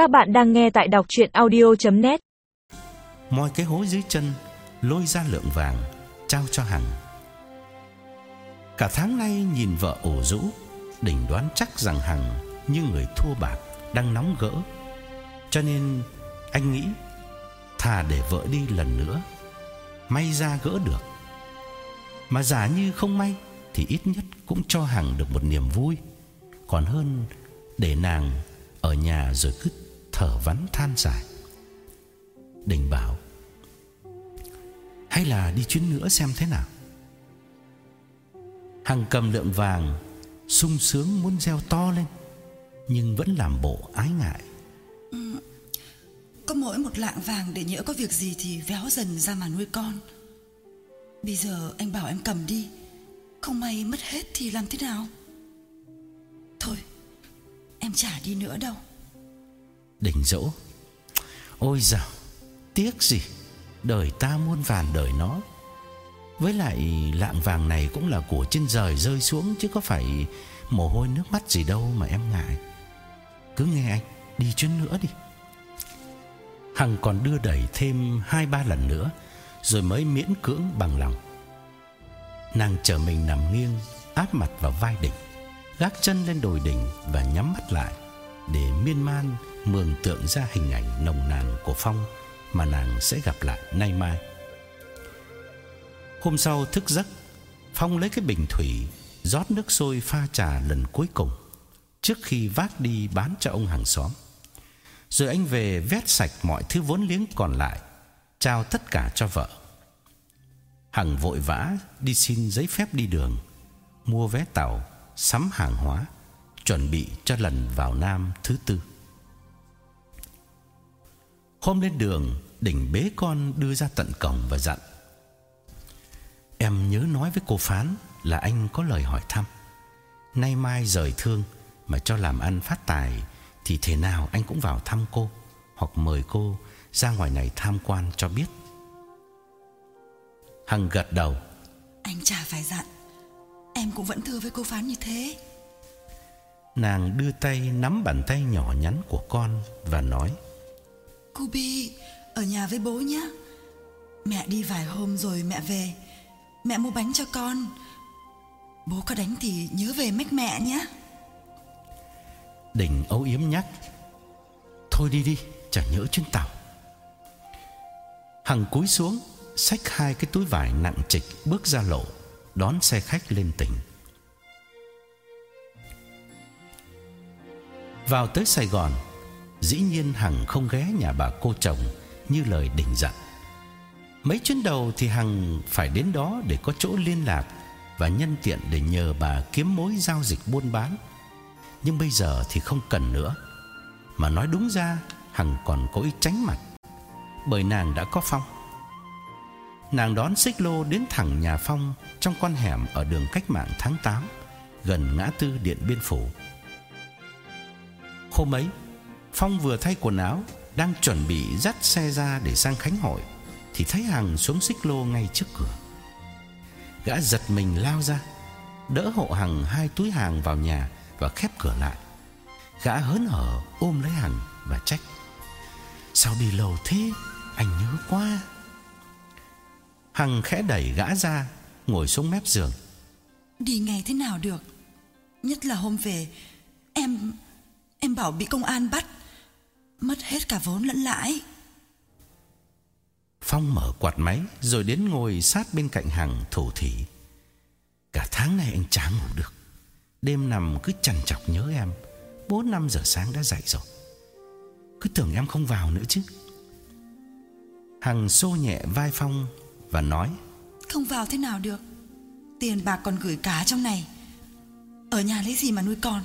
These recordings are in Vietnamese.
Các bạn đang nghe tại đọc chuyện audio.net moi cái hố dưới chân, lôi ra lượng vàng, trao cho Hằng. Cả tháng nay nhìn vợ ổ rũ, đỉnh đoán chắc rằng Hằng như người thua bạc đang nóng gỡ. Cho nên anh nghĩ thà để vợ đi lần nữa, may ra gỡ được. Mà giả như không may thì ít nhất cũng cho Hằng được một niềm vui, còn hơn để nàng ở nhà rồi cứ thở vắn than dài. Đình bảo, Hay là đi chuyến nữa xem thế nào? Hằng cầm lượng vàng sung sướng muốn reo to lên, Nhưng vẫn làm bộ ái ngại. Ừ, có mỗi một lạng vàng để nhỡ có việc gì thì véo dần ra mà nuôi con. Bây giờ anh bảo em cầm đi, Không may mất hết thì làm thế nào? Thôi, Em chả đi nữa đâu. Đình dỗ. Ôi dào Tiếc gì, Đời ta muôn vàn đời nó. Với lại lạng vàng này cũng là của trên trời rơi xuống Chứ có phải mồ hôi nước mắt gì đâu mà em ngại. Cứ nghe anh, Đi chuyến nữa đi. Hằng còn đưa đẩy thêm hai ba lần nữa, Rồi mới miễn cưỡng bằng lòng. Nàng chờ mình nằm nghiêng, Áp mặt vào vai đỉnh, Gác chân lên đồi đỉnh Và nhắm mắt lại. Để miên man mường tượng ra hình ảnh nồng nàn của Phong Mà nàng sẽ gặp lại nay mai Hôm sau thức giấc Phong lấy cái bình thủy rót nước sôi pha trà lần cuối cùng trước khi vác đi bán cho ông hàng xóm. Rồi anh về vét sạch mọi thứ vốn liếng còn lại, trao tất cả cho vợ. Hằng vội vã đi xin giấy phép đi đường, mua vé tàu, sắm hàng hóa, chuẩn bị cho lần vào Nam thứ tư. Hôm lên đường, đỉnh bế con đưa ra tận cổng và dặn: Em nhớ nói với cô Phán là anh có lời hỏi thăm. Nay mai rời thương mà cho làm ăn phát tài thì thế nào anh cũng vào thăm cô hoặc mời cô ra ngoài này tham quan cho biết. Hằng gật đầu. Anh chả phải dặn Em cũng vẫn thưa với cô Phán như thế Nàng đưa tay nắm bàn tay nhỏ nhắn của con và nói: Cô Bi Ở nhà với bố nhé Mẹ đi vài hôm rồi mẹ về. Mẹ mua bánh cho con. Bố có đánh thì nhớ về mách mẹ nhé Đình âu yếm nhắc Thôi đi đi Chẳng nhớ chuyến tàu. Hằng cúi xuống Xách hai cái túi vải nặng trịch Bước ra lộ Đón xe khách lên tỉnh Vào tới Sài Gòn, Dĩ nhiên Hằng không ghé nhà bà cô chồng Như lời định dặn Mấy chuyến đầu thì Hằng phải đến đó Để có chỗ liên lạc Và nhân tiện để nhờ bà kiếm mối giao dịch buôn bán. Nhưng bây giờ thì không cần nữa. Mà nói đúng ra, Hằng còn có ý tránh mặt, Bởi nàng đã có Phong. Nàng đón xích lô đến thẳng nhà Phong Trong con hẻm ở đường cách mạng tháng 8 Gần ngã tư Điện Biên Phủ. Hôm ấy, Phong vừa thay quần áo, Đang chuẩn bị dắt xe ra để sang Khánh Hội, Thì thấy Hằng xuống xích lô ngay trước cửa. Gã giật mình lao ra, Đỡ hộ Hằng hai túi hàng vào nhà Và khép cửa lại. Gã hớn hở ôm lấy Hằng và trách, Sao đi lâu thế? Anh nhớ quá. Hằng khẽ đẩy gã ra, Ngồi xuống mép giường. Đi ngày thế nào được? Nhất là hôm về, Em Em bảo bị công an bắt. Mất hết cả vốn lẫn lãi. Phong mở quạt máy Rồi đến ngồi sát bên cạnh Hằng thủ thỉ Cả tháng này anh chả ngủ được. Đêm nằm cứ chằn chọc nhớ em. 4-5 giờ sáng đã dậy rồi. Cứ tưởng em không vào nữa chứ. Hằng xô nhẹ vai Phong Và nói Không vào thế nào được. Tiền bạc còn gửi cá trong này. Ở nhà lấy gì mà nuôi con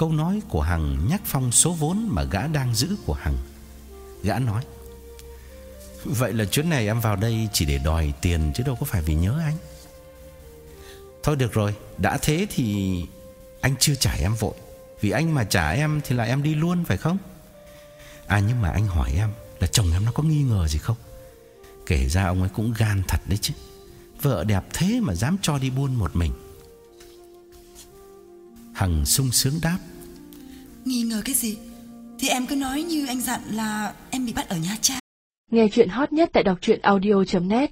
Câu nói của Hằng nhắc Phong số vốn mà gã đang giữ của Hằng. Gã nói, Vậy là chuyến này em vào đây chỉ để đòi tiền chứ đâu có phải vì nhớ anh. Thôi được rồi, Đã thế thì anh chưa trả em vội. Vì anh mà trả em thì là em đi luôn, phải không? À nhưng mà anh hỏi em Là chồng em nó có nghi ngờ gì không? Kể ra ông ấy cũng gan thật đấy chứ. Vợ đẹp thế mà dám cho đi buôn một mình. Hằng sung sướng đáp. Nghi ngờ cái gì? Thì em cứ nói như anh dặn là em bị bắt ở Nha Trang. Nghe chuyện hot nhất tại đọc truyện audio.net